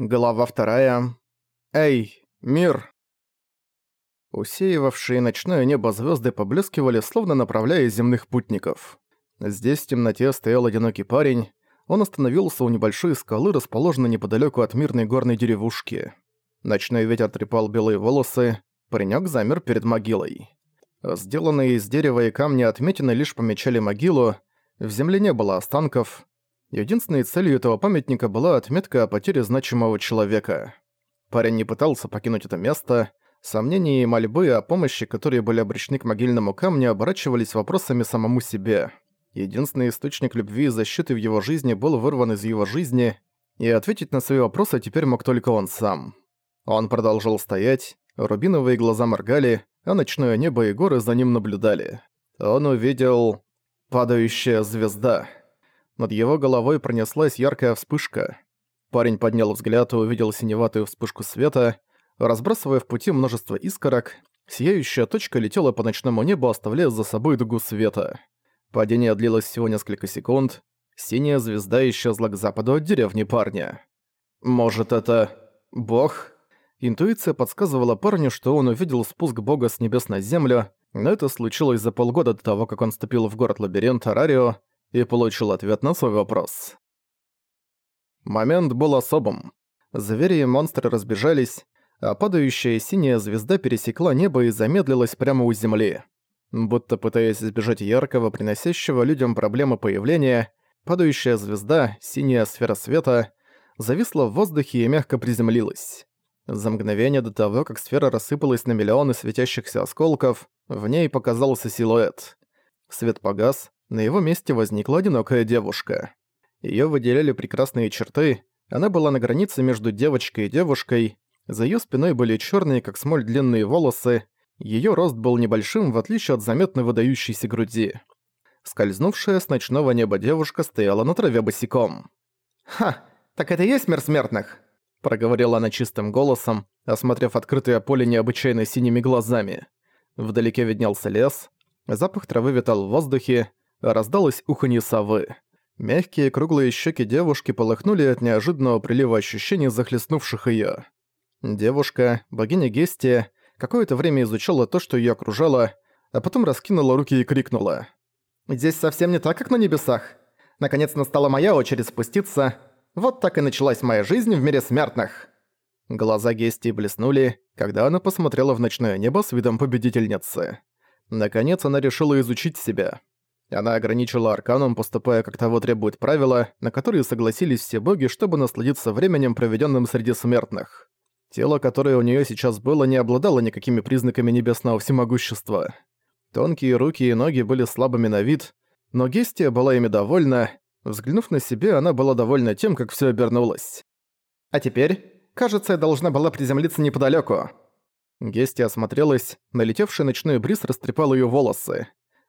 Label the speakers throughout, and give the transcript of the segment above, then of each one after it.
Speaker 1: Глава вторая. Эй, мир! Усеивавшие ночное небо звезды поблескивали, словно направляя земных путников. Здесь в темноте стоял одинокий парень. Он остановился у небольшой скалы, расположенной неподалеку от мирной горной деревушки. Ночной ветер трепал белые волосы. Паренек замер перед могилой. Сделанные из дерева и камня отметины лишь помечали могилу. В земле не было останков. Единственной целью этого памятника была отметка о потере значимого человека. Парень не пытался покинуть это место. Сомнения и мольбы о помощи, которые были обречены к могильному камню, оборачивались вопросами самому себе. Единственный источник любви и защиты в его жизни был вырван из его жизни, и ответить на свои вопросы теперь мог только он сам. Он продолжал стоять, рубиновые глаза моргали, а ночное небо и горы за ним наблюдали. Он увидел... падающая звезда. Над его головой пронеслась яркая вспышка. Парень поднял взгляд и увидел синеватую вспышку света, разбрасывая в пути множество искорок, сияющая точка летела по ночному небу, оставляя за собой дугу света. Падение длилось всего несколько секунд, синяя звезда исчезла к западу от деревни парня. «Может, это... бог?» Интуиция подсказывала парню, что он увидел спуск бога с небес на землю, но это случилось за полгода до того, как он вступил в город-лабиринт Арарио, и получил ответ на свой вопрос. Момент был особым. Звери и монстры разбежались, а падающая синяя звезда пересекла небо и замедлилась прямо у земли. Будто пытаясь избежать яркого, приносящего людям проблемы появления, падающая звезда, синяя сфера света, зависла в воздухе и мягко приземлилась. За мгновение до того, как сфера рассыпалась на миллионы светящихся осколков, в ней показался силуэт. Свет погас, на его месте возникла одинокая девушка. Её выделяли прекрасные черты, она была на границе между девочкой и девушкой, за её спиной были чёрные, как смоль, длинные волосы, её рост был небольшим, в отличие от заметно выдающейся груди. Скользнувшая с ночного неба девушка стояла на траве босиком.
Speaker 2: «Ха, так это и есть мир смертных?»
Speaker 1: проговорила она чистым голосом, осмотрев открытое поле необычайно синими глазами. Вдалеке виднелся лес, запах травы витал в воздухе, раздалось уханье совы. Мягкие круглые щеки девушки полыхнули от неожиданного прилива ощущений, захлестнувших её. Девушка, богиня Гестия, какое-то время изучала то, что её окружало, а потом раскинула руки и крикнула.
Speaker 2: «Здесь совсем не так, как на небесах. Наконец настала моя очередь спуститься. Вот так и началась моя жизнь в мире смертных».
Speaker 1: Глаза Гестии блеснули, когда она посмотрела в ночное небо с видом победительницы. Наконец она решила изучить себя. Она ограничила арканом, поступая как того требует правила, на которые согласились все боги, чтобы насладиться временем, проведенным среди смертных. Тело, которое у нее сейчас было, не обладало никакими признаками небесного всемогущества. Тонкие руки и ноги были слабыми на вид, но Гестия была ими довольна. Взглянув на себя, она была довольна тем, как все обернулось.
Speaker 2: «А теперь, кажется, я должна была приземлиться неподалеку.
Speaker 1: Гестия осмотрелась, налетевший ночной бриз растрепал ее волосы.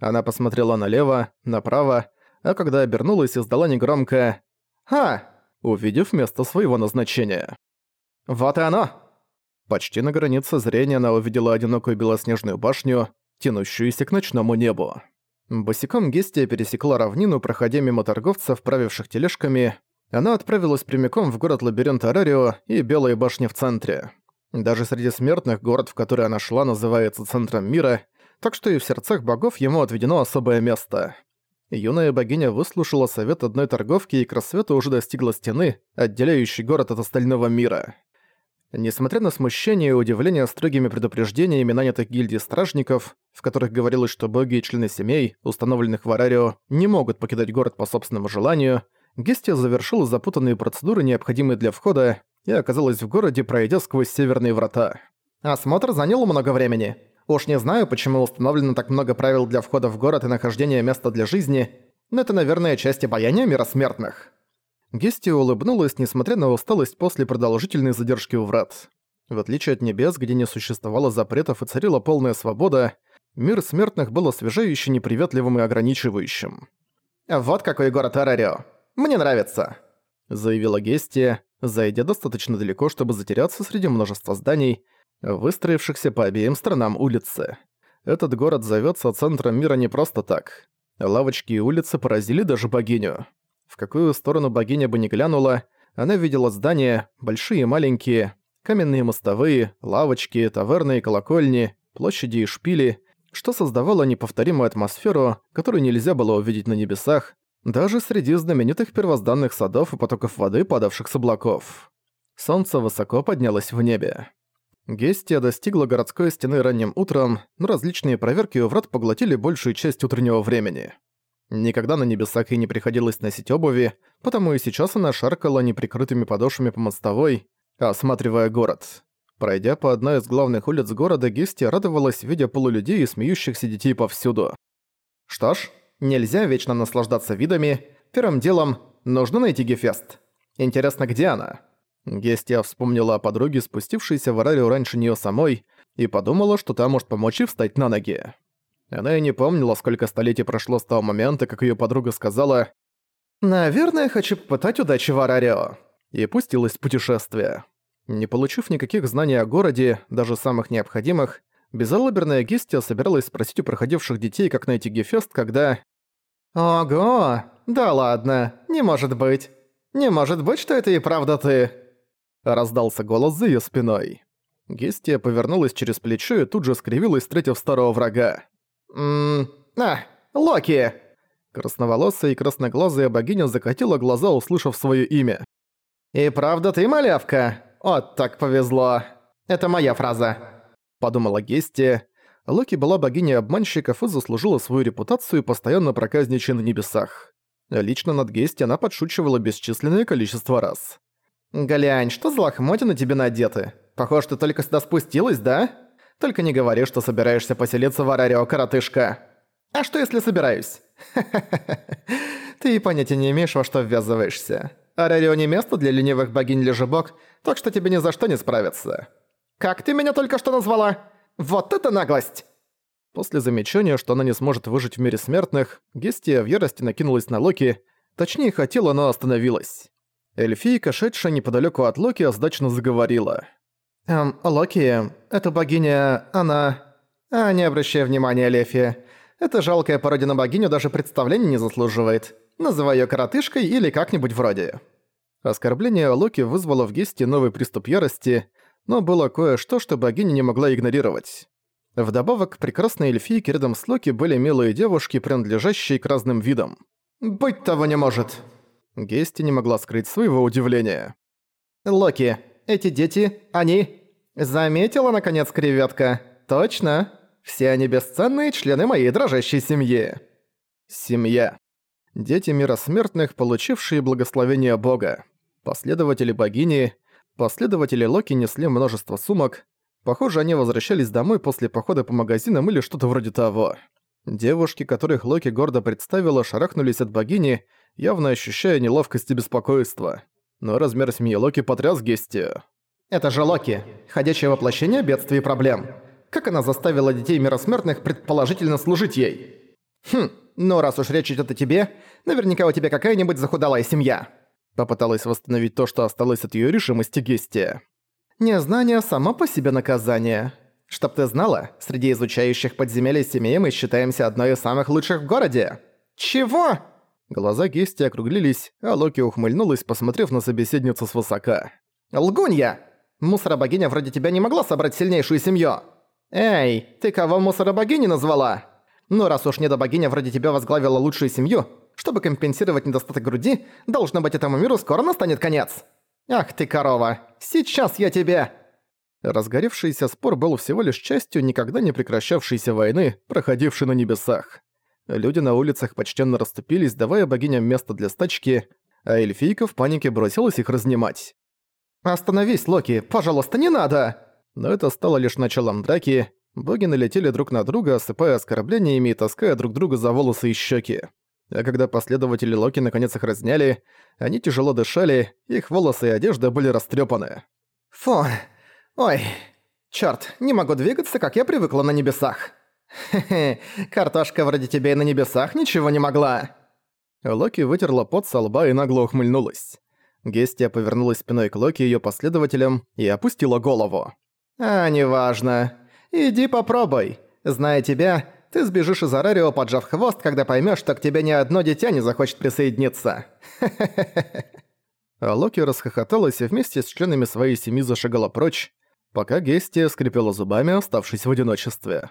Speaker 1: Она посмотрела налево, направо, а когда обернулась, издала негромко
Speaker 2: «Ха!»,
Speaker 1: увидев место своего назначения.
Speaker 2: «Вот и оно!»
Speaker 1: Почти на границе зрения она увидела одинокую белоснежную башню, тянущуюся к ночному небу. Босиком Гестия пересекла равнину, проходя мимо торговцев, правивших тележками. Она отправилась прямиком в город-лабиринт Арарио и Белые башни в центре. Даже среди смертных город, в который она шла, называется центром мира, так что и в сердцах богов ему отведено особое место. Юная богиня выслушала совет одной торговки и к рассвету уже достигла стены, отделяющей город от остального мира. Несмотря на смущение и удивление строгими предупреждениями нанятых гильдий стражников, в которых говорилось, что боги и члены семей, установленных в Арарио, не могут покидать город по собственному желанию, Гестия завершила запутанные процедуры, необходимые для входа, и оказалась в городе, пройдя сквозь северные врата.
Speaker 2: Осмотр занял много времени. Уж не знаю, почему установлено так много правил для входа в город и нахождения места для жизни, но это, наверное, часть обаяния мира смертных».
Speaker 1: Гестия улыбнулась, несмотря на усталость после продолжительной задержки у врат. В отличие от небес, где не существовало запретов и царила полная свобода, мир смертных был освежающе неприветливым и ограничивающим.
Speaker 2: «Вот какой город Арарио. Мне нравится», —
Speaker 1: заявила Гестия, зайдя достаточно далеко, чтобы затеряться среди множества зданий, выстроившихся по обеим сторонам улицы. Этот город зовётся центром мира не просто так. Лавочки и улицы поразили даже богиню. В какую сторону богиня бы ни глянула, Она видела здания, большие и маленькие, каменные мостовые, лавочки, таверны и колокольни, площади и шпили, что создавало неповторимую атмосферу, которую нельзя было увидеть на небесах, даже среди знаменитых первозданных садов и потоков воды, падавших с облаков. Солнце высоко поднялось в небе. Гестия достигла городской стены ранним утром, но различные проверки у врат поглотили большую часть утреннего времени. Никогда на небесах ей не приходилось носить обуви, потому и сейчас она шаркала неприкрытыми подошвами по мостовой, осматривая город. Пройдя по одной из главных улиц города, Гестия радовалась, видя полулюдей и смеющихся детей повсюду. Что ж, нельзя вечно наслаждаться видами. Первым делом нужно найти Гефест. Интересно, где она? Гестия вспомнила о подруге, спустившейся в Арарию раньше неё самой, и подумала, что та может помочь ей встать на ноги. Она и не помнила, сколько столетий прошло с того момента, как её подруга сказала «Наверное, хочу попытать удачи в Арарио», и пустилась в путешествие. Не получив никаких знаний о городе, даже самых необходимых, безалаберная Гестия собиралась спросить у проходивших детей, как найти Гефест, когда... «Ого! Да ладно, не может быть. Не может быть, что это и правда ты!» Раздался голос за её спиной. Гестия повернулась через плечо и тут же скривилась, встретив старого врага. «Ммм... А, Локи!» Красноволосая и красноглазая богиня закатила глаза, услышав своё имя. «И правда ты малявка? Вот так повезло. Это моя фраза», — подумала Гестия. Локи была богиней обманщиков и заслужила свою репутацию, постоянно проказничая на небесах. Лично над Гести она подшучивала бесчисленное количество раз. «Глянь, что за лохмотья на тебе надеты? Похоже, ты только сюда спустилась, да? Только не говори, что собираешься поселиться в Арарио, коротышка. А что если собираюсь? Ты и понятия не имеешь, во что ввязываешься. Арарио не место для ленивых богинь-лежебок, так что тебе ни за что не справиться. Как ты меня только что назвала? Вот это наглость!» После замечания, что она не сможет выжить в мире смертных, Гестия в ярости накинулась на Локи, точнее хотела, но остановилась. Эльфийка, шедшая неподалеку от Локи, оздачно заговорила. «Эм, Локи, эта богиня, она... А, не обращай внимания, Лефи. Эта жалкая пародия на богиню даже представления не заслуживает. Называй её коротышкой или как-нибудь вроде». Оскорбление Локи вызвало в Гесте новый приступ ярости, но было кое-что, что богиня не могла игнорировать. Вдобавок, прекрасные эльфийки рядом с Локи были милые девушки, принадлежащие к разным видам. «Быть того не может!» Гести не могла скрыть своего удивления. «Локи, эти дети, они...» «Заметила, наконец, креветка? Точно? Все они бесценные члены моей дрожащей семьи». Семья. Дети мира смертных, получившие благословение Бога. Последователи богини, последователи Локи несли множество сумок. Похоже, они возвращались домой после похода по магазинам или что-то вроде того. Девушки, которых Локи гордо представила, шарахнулись от богини, явно ощущая неловкость и беспокойство. Но размер семьи Локи потряс Гестию. «Это же Локи, ходячее воплощение бедствий и проблем. Как она заставила детей мира смертных предположительно служить ей?» «Хм, ну раз уж речь идет о тебе, наверняка у тебя какая-нибудь захудалая семья». Попыталась восстановить то, что осталось от её решимости Гестия. «Незнание само по себе наказание. Чтоб ты знала, среди изучающих подземелья семей мы считаемся одной из самых лучших в городе». «Чего?» Глаза Гести округлились, а Локи ухмыльнулась, посмотрев на собеседницу свысока. «Лгунья! Мусора-богиня вроде тебя не могла собрать сильнейшую семью!» «Эй, ты кого мусора-богини назвала?» «Ну, раз уж недобогиня вроде тебя возглавила лучшую семью, чтобы компенсировать недостаток груди, должно быть этому миру скоро настанет конец!» «Ах ты, корова! Сейчас я тебе...» Разгоревшийся спор был всего лишь частью никогда не прекращавшейся войны, проходившей на небесах. Люди на улицах почтенно расступились, давая богиням место для стачки, а эльфийка в панике бросилась их разнимать. «Остановись, Локи, пожалуйста, не надо!» Но это стало лишь началом драки. Боги налетели друг на друга, осыпая оскорблениями и таская друг друга за волосы и щеки. А когда последователи Локи наконец их разняли, они тяжело дышали, их волосы и одежда были растрепаны. «Фу! Ой! Чёрт, не могу двигаться, как я привыкла на небесах!» «Хе-хе, картошка вроде тебя и на небесах ничего не могла!» Локи вытерла пот со лба и нагло ухмыльнулась. Гестия повернулась спиной к Локи и её последователям и опустила голову. «А, неважно. Иди попробуй. Зная тебя, ты сбежишь из Арарио, поджав хвост, когда поймёшь, что к тебе ни одно дитя не захочет присоединиться. А Локи расхохоталась и вместе с членами своей семьи зашагала прочь, пока Гестия скрипела зубами, оставшись в одиночестве.